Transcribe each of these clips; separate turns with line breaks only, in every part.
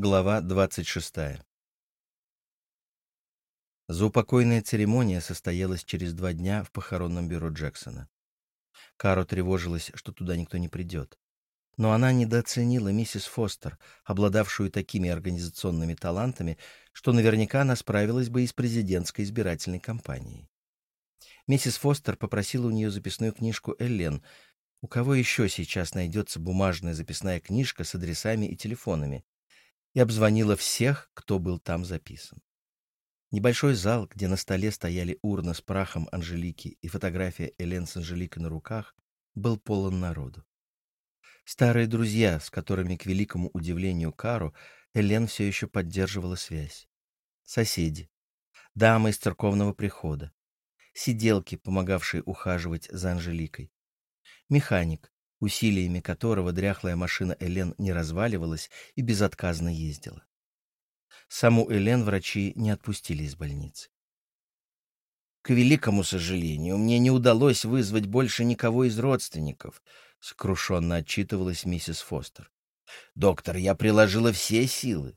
Глава 26. Заупокойная церемония состоялась через два дня в похоронном бюро Джексона. Каро тревожилась, что туда никто не придет. Но она недооценила миссис Фостер, обладавшую такими организационными талантами, что наверняка она справилась бы и с президентской избирательной кампанией. Миссис Фостер попросила у нее записную книжку Эллен. У кого еще сейчас найдется бумажная записная книжка с адресами и телефонами? И обзвонила всех, кто был там записан. Небольшой зал, где на столе стояли урна с прахом Анжелики и фотография Элен с Анжеликой на руках, был полон народу. Старые друзья, с которыми, к великому удивлению Кару, Элен все еще поддерживала связь. Соседи, дамы из церковного прихода, сиделки, помогавшие ухаживать за Анжеликой, механик, усилиями которого дряхлая машина Элен не разваливалась и безотказно ездила. Саму Элен врачи не отпустили из больницы. «К великому сожалению, мне не удалось вызвать больше никого из родственников», — сокрушенно отчитывалась миссис Фостер. «Доктор, я приложила все силы.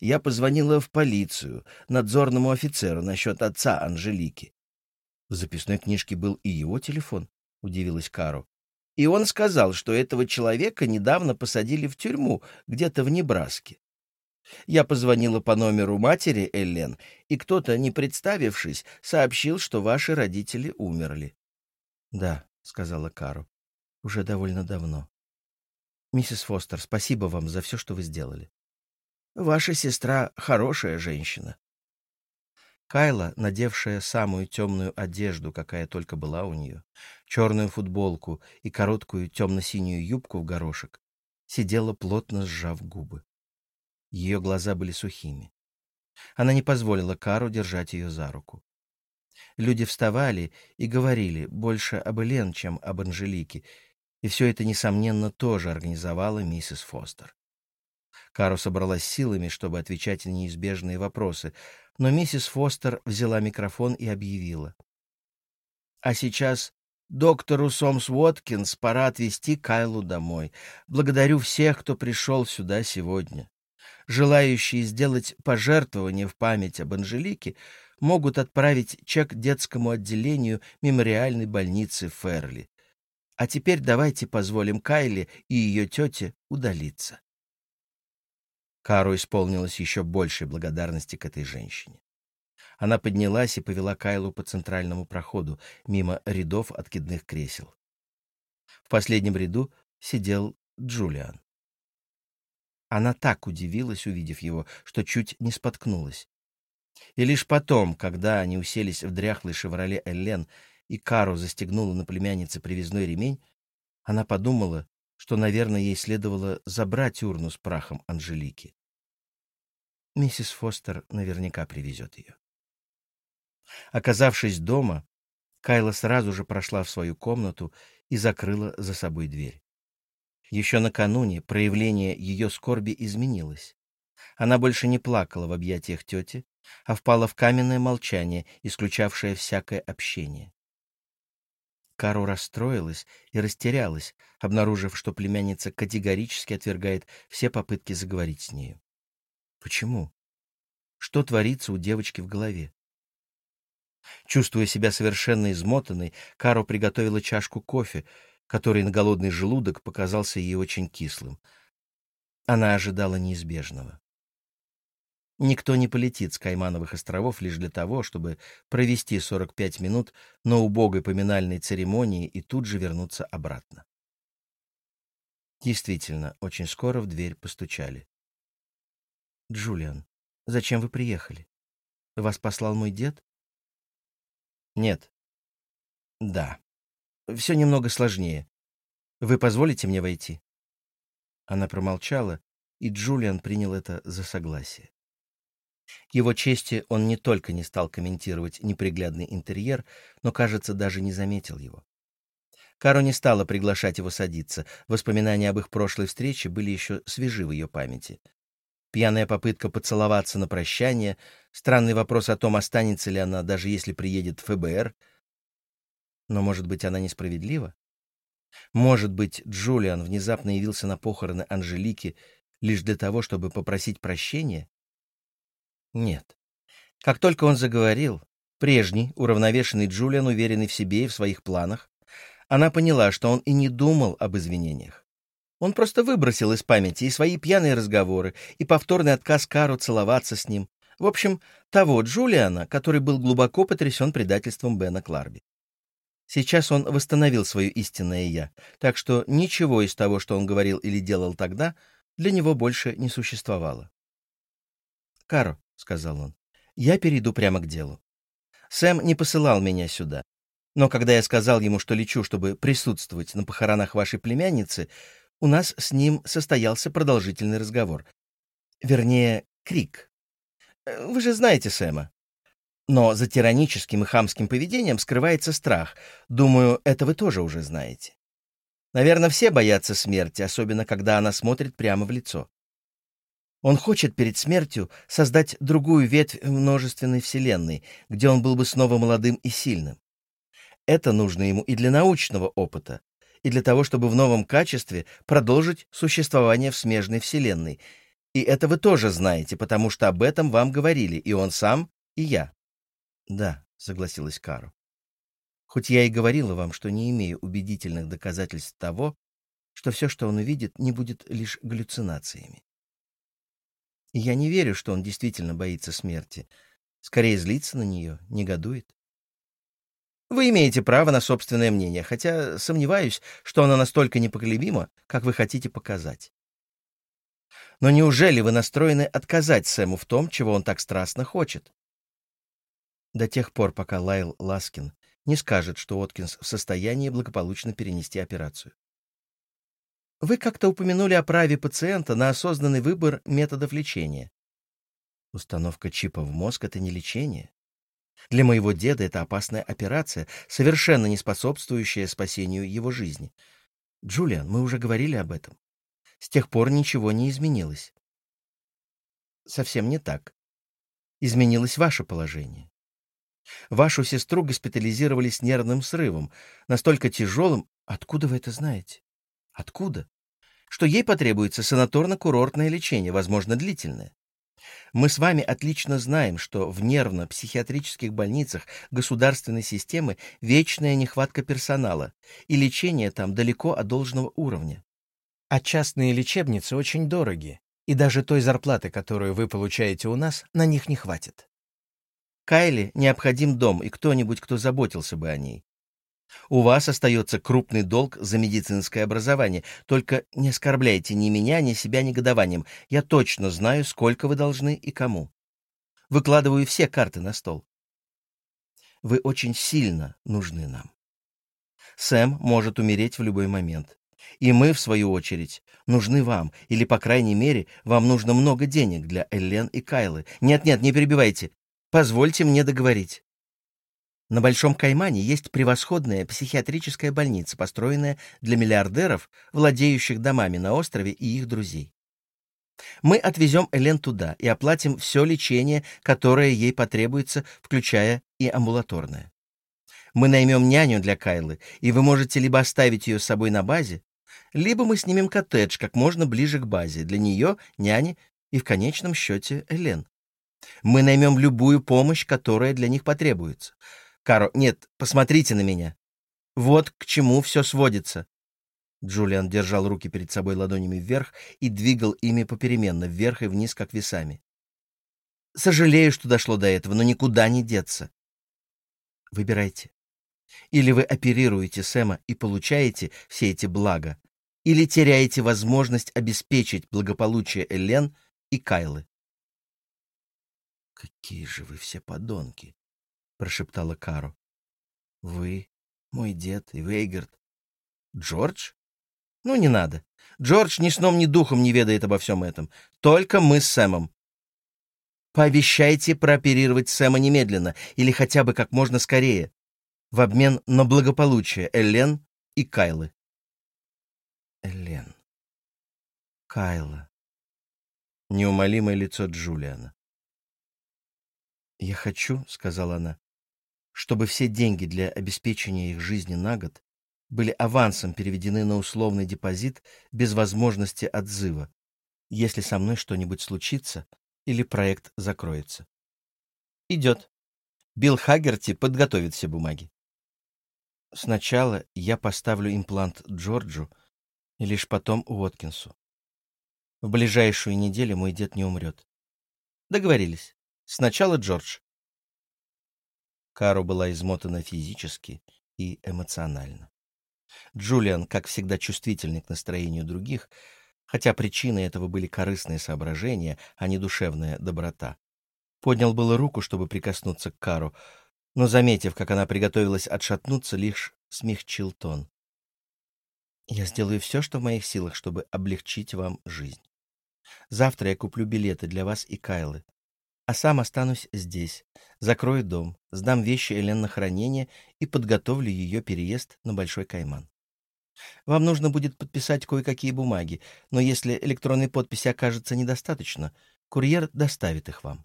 Я позвонила в полицию, надзорному офицеру насчет отца Анжелики». В записной книжке был и его телефон, — удивилась Кару. И он сказал, что этого человека недавно посадили в тюрьму, где-то в Небраске. Я позвонила по номеру матери Эллен, и кто-то, не представившись, сообщил, что ваши родители умерли. — Да, — сказала Кару, — уже довольно давно. Миссис Фостер, спасибо вам за все, что вы сделали. Ваша сестра хорошая женщина. Кайла, надевшая самую темную одежду, какая только была у нее, черную футболку и короткую темно-синюю юбку в горошек, сидела плотно сжав губы. Ее глаза были сухими. Она не позволила Кару держать ее за руку. Люди вставали и говорили больше об Элен, чем об Анжелике, и все это, несомненно, тоже организовала миссис Фостер. Кару собралась силами, чтобы отвечать на неизбежные вопросы, но миссис Фостер взяла микрофон и объявила. «А сейчас доктору Сомс Уоткинс пора отвезти Кайлу домой. Благодарю всех, кто пришел сюда сегодня. Желающие сделать пожертвование в память об Анжелике могут отправить чек детскому отделению мемориальной больницы Ферли. А теперь давайте позволим Кайле и ее тете удалиться. Кару исполнилось еще большей благодарности к этой женщине. Она поднялась и повела Кайлу по центральному проходу, мимо рядов откидных кресел. В последнем ряду сидел Джулиан. Она так удивилась, увидев его, что чуть не споткнулась. И лишь потом, когда они уселись в дряхлый «Шевроле Эллен» и Кару застегнула на племяннице привязной ремень, она подумала, что, наверное, ей следовало забрать урну с прахом Анжелики. Миссис Фостер наверняка привезет ее. Оказавшись дома, Кайла сразу же прошла в свою комнату и закрыла за собой дверь. Еще накануне проявление ее скорби изменилось. Она больше не плакала в объятиях тети, а впала в каменное молчание, исключавшее всякое общение. Кару расстроилась и растерялась, обнаружив, что племянница категорически отвергает все попытки заговорить с нею. Почему? Что творится у девочки в голове? Чувствуя себя совершенно измотанной, Кару приготовила чашку кофе, который на голодный желудок показался ей очень кислым. Она ожидала неизбежного. Никто не полетит с Каймановых островов лишь для того, чтобы провести 45 минут на убогой поминальной церемонии и тут же вернуться обратно. Действительно, очень скоро в дверь постучали. «Джулиан, зачем вы приехали? Вас послал мой дед?» «Нет». «Да. Все немного сложнее. Вы позволите мне войти?» Она промолчала, и Джулиан принял это за согласие. К его чести он не только не стал комментировать неприглядный интерьер, но, кажется, даже не заметил его. Каро не стала приглашать его садиться. Воспоминания об их прошлой встрече были еще свежи в ее памяти. Пьяная попытка поцеловаться на прощание, странный вопрос о том, останется ли она, даже если приедет ФБР. Но, может быть, она несправедлива? Может быть, Джулиан внезапно явился на похороны Анжелики лишь для того, чтобы попросить прощения? Нет. Как только он заговорил, прежний, уравновешенный Джулиан, уверенный в себе и в своих планах, она поняла, что он и не думал об извинениях. Он просто выбросил из памяти и свои пьяные разговоры, и повторный отказ Кару целоваться с ним. В общем, того Джулиана, который был глубоко потрясен предательством Бена Кларби. Сейчас он восстановил свое истинное «я», так что ничего из того, что он говорил или делал тогда, для него больше не существовало. «Каро», — сказал он, — «я перейду прямо к делу. Сэм не посылал меня сюда. Но когда я сказал ему, что лечу, чтобы присутствовать на похоронах вашей племянницы, у нас с ним состоялся продолжительный разговор. Вернее, крик. Э, вы же знаете Сэма. Но за тираническим и хамским поведением скрывается страх. Думаю, это вы тоже уже знаете. Наверное, все боятся смерти, особенно когда она смотрит прямо в лицо. Он хочет перед смертью создать другую ветвь множественной вселенной, где он был бы снова молодым и сильным. Это нужно ему и для научного опыта, и для того, чтобы в новом качестве продолжить существование в смежной вселенной. И это вы тоже знаете, потому что об этом вам говорили и он сам, и я. Да, согласилась Кару. Хоть я и говорила вам, что не имею убедительных доказательств того, что все, что он увидит, не будет лишь галлюцинациями. Я не верю, что он действительно боится смерти. Скорее злится на нее, негодует. Вы имеете право на собственное мнение, хотя сомневаюсь, что оно настолько непоколебимо, как вы хотите показать. Но неужели вы настроены отказать Сэму в том, чего он так страстно хочет? до тех пор, пока Лайл Ласкин не скажет, что Откинс в состоянии благополучно перенести операцию. Вы как-то упомянули о праве пациента на осознанный выбор методов лечения. Установка чипа в мозг — это не лечение. Для моего деда это опасная операция, совершенно не способствующая спасению его жизни. Джулиан, мы уже говорили об этом. С тех пор ничего не изменилось. Совсем не так. Изменилось ваше положение. Вашу сестру госпитализировали с нервным срывом, настолько тяжелым... Откуда вы это знаете? Откуда? Что ей потребуется санаторно-курортное лечение, возможно, длительное. Мы с вами отлично знаем, что в нервно-психиатрических больницах государственной системы вечная нехватка персонала, и лечение там далеко от должного уровня. А частные лечебницы очень дороги, и даже той зарплаты, которую вы получаете у нас, на них не хватит. Кайле необходим дом и кто-нибудь, кто заботился бы о ней. У вас остается крупный долг за медицинское образование. Только не оскорбляйте ни меня, ни себя негодованием. Я точно знаю, сколько вы должны и кому. Выкладываю все карты на стол. Вы очень сильно нужны нам. Сэм может умереть в любой момент. И мы, в свою очередь, нужны вам, или, по крайней мере, вам нужно много денег для Эллен и Кайлы. Нет-нет, не перебивайте. Позвольте мне договорить. На Большом Каймане есть превосходная психиатрическая больница, построенная для миллиардеров, владеющих домами на острове и их друзей. Мы отвезем Элен туда и оплатим все лечение, которое ей потребуется, включая и амбулаторное. Мы наймем няню для Кайлы, и вы можете либо оставить ее с собой на базе, либо мы снимем коттедж как можно ближе к базе для нее, няни и, в конечном счете, Элен. Мы наймем любую помощь, которая для них потребуется. Каро, нет, посмотрите на меня. Вот к чему все сводится. Джулиан держал руки перед собой ладонями вверх и двигал ими попеременно, вверх и вниз, как весами. Сожалею, что дошло до этого, но никуда не деться. Выбирайте. Или вы оперируете Сэма и получаете все эти блага, или теряете возможность обеспечить благополучие Элен и Кайлы. «Какие же вы все подонки!» — прошептала Каро. «Вы, мой дед и Вейгерт. Джордж? Ну, не надо. Джордж ни сном, ни духом не ведает обо всем этом. Только мы с Сэмом. Пообещайте прооперировать Сэма немедленно или хотя бы как можно скорее, в обмен на благополучие Эллен и Кайлы. Эллен. Кайла. Неумолимое лицо Джулиана. «Я хочу», — сказала она, — «чтобы все деньги для обеспечения их жизни на год были авансом переведены на условный депозит без возможности отзыва. если со мной что-нибудь случится или проект закроется. Идет. Билл Хаггерти подготовит все бумаги. Сначала я поставлю имплант Джорджу, и лишь потом Уоткинсу. В ближайшую неделю мой дед не умрет. Договорились. Сначала Джордж. Кару была измотана физически и эмоционально. Джулиан, как всегда чувствительный к настроению других, хотя причиной этого были корыстные соображения, а не душевная доброта, поднял было руку, чтобы прикоснуться к Кару, но, заметив, как она приготовилась отшатнуться, лишь смягчил тон. «Я сделаю все, что в моих силах, чтобы облегчить вам жизнь. Завтра я куплю билеты для вас и Кайлы, а сам останусь здесь, закрою дом, сдам вещи Элен на хранение и подготовлю ее переезд на Большой Кайман. Вам нужно будет подписать кое-какие бумаги, но если электронной подписи окажется недостаточно, курьер доставит их вам.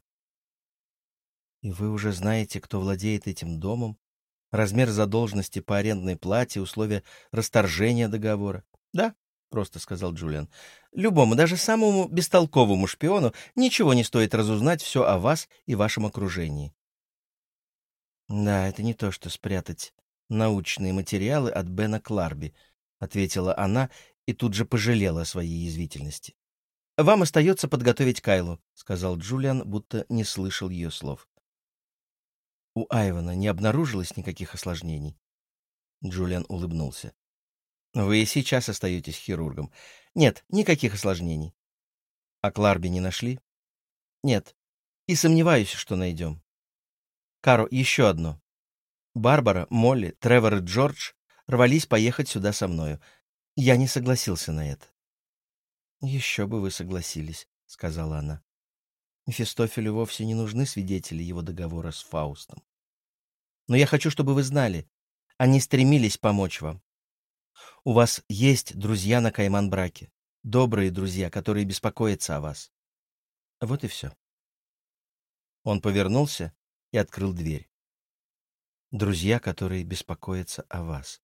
И вы уже знаете, кто владеет этим домом, размер задолженности по арендной плате, условия расторжения договора. Да, — просто сказал Джулиан. «Любому, даже самому бестолковому шпиону ничего не стоит разузнать все о вас и вашем окружении». «Да, это не то, что спрятать научные материалы от Бена Кларби», — ответила она и тут же пожалела о своей язвительности. «Вам остается подготовить Кайлу», — сказал Джулиан, будто не слышал ее слов. «У Айвана не обнаружилось никаких осложнений?» Джулиан улыбнулся. Вы сейчас остаетесь хирургом. Нет, никаких осложнений. А Кларби не нашли? Нет. И сомневаюсь, что найдем. Каро, еще одно. Барбара, Молли, Тревор и Джордж рвались поехать сюда со мною. Я не согласился на это. «Еще бы вы согласились», — сказала она. Мефистофелю вовсе не нужны свидетели его договора с Фаустом. Но я хочу, чтобы вы знали, они стремились помочь вам. У вас есть друзья на Кайман-браке, добрые друзья, которые беспокоятся о вас. Вот и все. Он повернулся и открыл дверь. Друзья, которые беспокоятся о вас.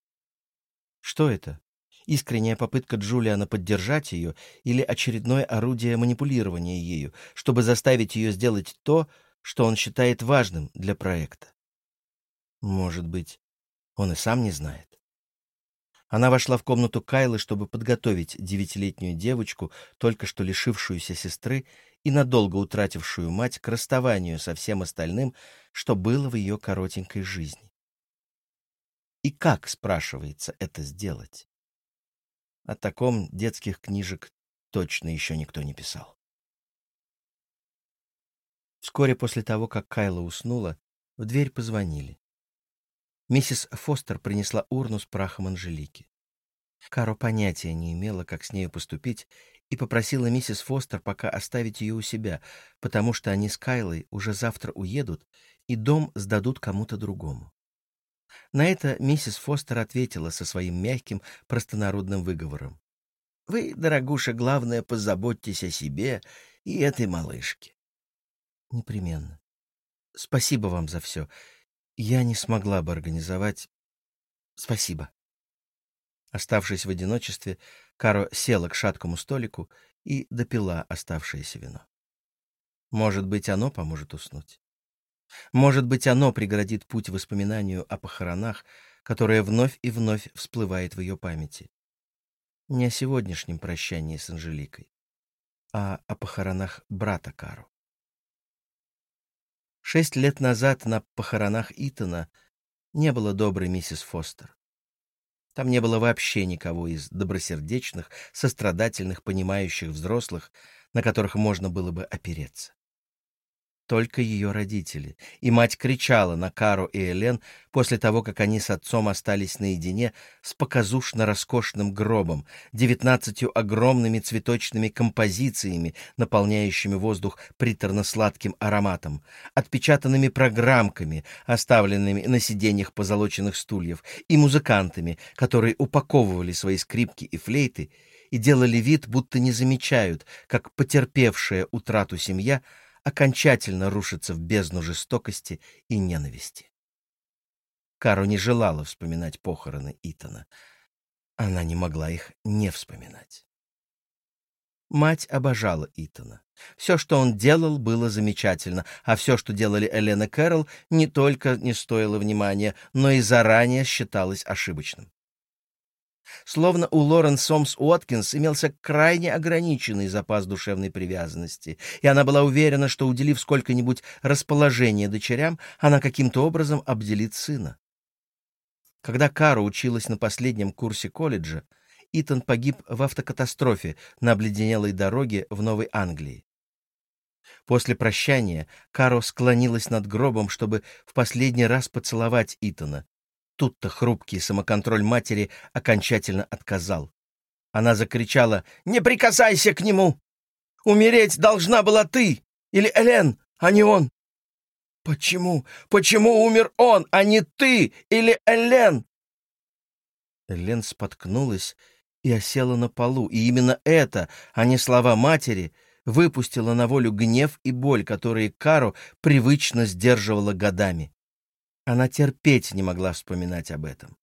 Что это? Искренняя попытка Джулиана поддержать ее или очередное орудие манипулирования ею, чтобы заставить ее сделать то, что он считает важным для проекта? Может быть, он и сам не знает. Она вошла в комнату Кайлы, чтобы подготовить девятилетнюю девочку, только что лишившуюся сестры и надолго утратившую мать, к расставанию со всем остальным, что было в ее коротенькой жизни. И как, спрашивается, это сделать? О таком детских книжек точно еще никто не писал. Вскоре после того, как Кайла уснула, в дверь позвонили. Миссис Фостер принесла урну с прахом Анжелики. Каро понятия не имела, как с нею поступить, и попросила миссис Фостер пока оставить ее у себя, потому что они с Кайлой уже завтра уедут, и дом сдадут кому-то другому. На это миссис Фостер ответила со своим мягким простонародным выговором. «Вы, дорогуша, главное, позаботьтесь о себе и этой малышке». «Непременно. Спасибо вам за все. Я не смогла бы организовать... Спасибо. Оставшись в одиночестве, Каро села к шаткому столику и допила оставшееся вино. Может быть, оно поможет уснуть. Может быть, оно преградит путь воспоминанию о похоронах, которое вновь и вновь всплывает в ее памяти. Не о сегодняшнем прощании с Анжеликой, а о похоронах брата Кару. Шесть лет назад на похоронах Итана не было доброй миссис Фостер. Там не было вообще никого из добросердечных, сострадательных, понимающих взрослых, на которых можно было бы опереться только ее родители, и мать кричала на Кару и Элен после того, как они с отцом остались наедине с показушно роскошным гробом, девятнадцатью огромными цветочными композициями, наполняющими воздух приторно-сладким ароматом, отпечатанными программками, оставленными на сиденьях позолоченных стульев, и музыкантами, которые упаковывали свои скрипки и флейты и делали вид, будто не замечают, как потерпевшая утрату семья — окончательно рушится в бездну жестокости и ненависти. Кару не желала вспоминать похороны Итана. Она не могла их не вспоминать. Мать обожала Итана. Все, что он делал, было замечательно, а все, что делали Элена и Кэрол, не только не стоило внимания, но и заранее считалось ошибочным. Словно у Лорен Сомс Уоткинс имелся крайне ограниченный запас душевной привязанности, и она была уверена, что, уделив сколько-нибудь расположения дочерям, она каким-то образом обделит сына. Когда Кара училась на последнем курсе колледжа, Итан погиб в автокатастрофе на обледенелой дороге в Новой Англии. После прощания Каро склонилась над гробом, чтобы в последний раз поцеловать Итана. Тут-то хрупкий самоконтроль матери окончательно отказал. Она закричала «Не прикасайся к нему! Умереть должна была ты! Или Элен, а не он!» «Почему? Почему умер он, а не ты или Элен?» Элен споткнулась и осела на полу, и именно это, а не слова матери, выпустила на волю гнев и боль, которые Кару привычно сдерживала годами. Она терпеть не могла вспоминать об этом.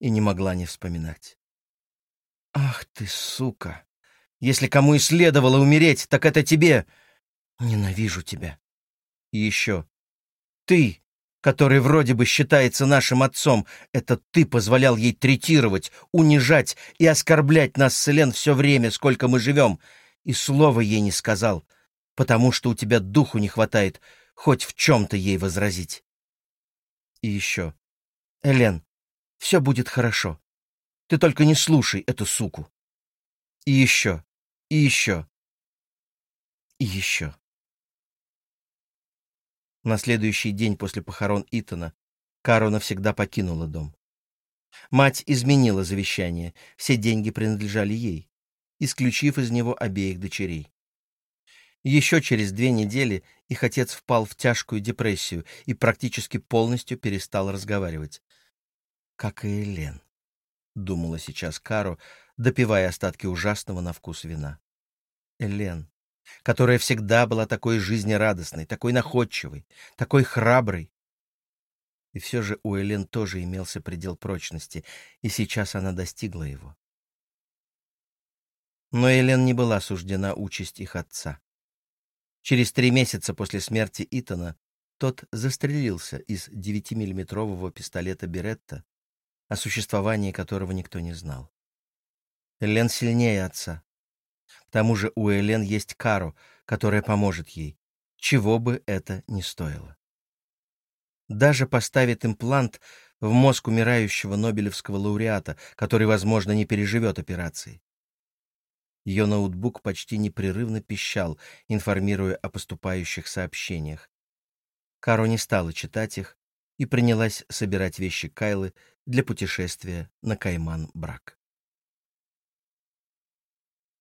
И не могла не вспоминать. «Ах ты, сука! Если кому и следовало умереть, так это тебе! Ненавижу тебя!» И еще. «Ты, который вроде бы считается нашим отцом, это ты позволял ей третировать, унижать и оскорблять нас с Элен все время, сколько мы живем, и слова ей не сказал, потому что у тебя духу не хватает хоть в чем-то ей возразить. И еще. Элен, все будет хорошо. Ты только не слушай эту суку. И еще. И еще. И еще. На следующий день после похорон Итана Каро навсегда покинула дом. Мать изменила завещание, все деньги принадлежали ей, исключив из него обеих дочерей. Еще через две недели их отец впал в тяжкую депрессию и практически полностью перестал разговаривать. «Как и Элен», — думала сейчас Каро, допивая остатки ужасного на вкус вина. Элен, которая всегда была такой жизнерадостной, такой находчивой, такой храброй. И все же у Элен тоже имелся предел прочности, и сейчас она достигла его. Но Элен не была суждена участь их отца. Через три месяца после смерти Итана тот застрелился из 9-миллиметрового пистолета Беретта, о существовании которого никто не знал. Элен сильнее отца. К тому же у Элен есть Каро, которая поможет ей, чего бы это ни стоило. Даже поставит имплант в мозг умирающего Нобелевского лауреата, который, возможно, не переживет операции. Ее ноутбук почти непрерывно пищал, информируя о поступающих сообщениях. Каро не стала читать их и принялась собирать вещи Кайлы для путешествия на Кайман-Брак.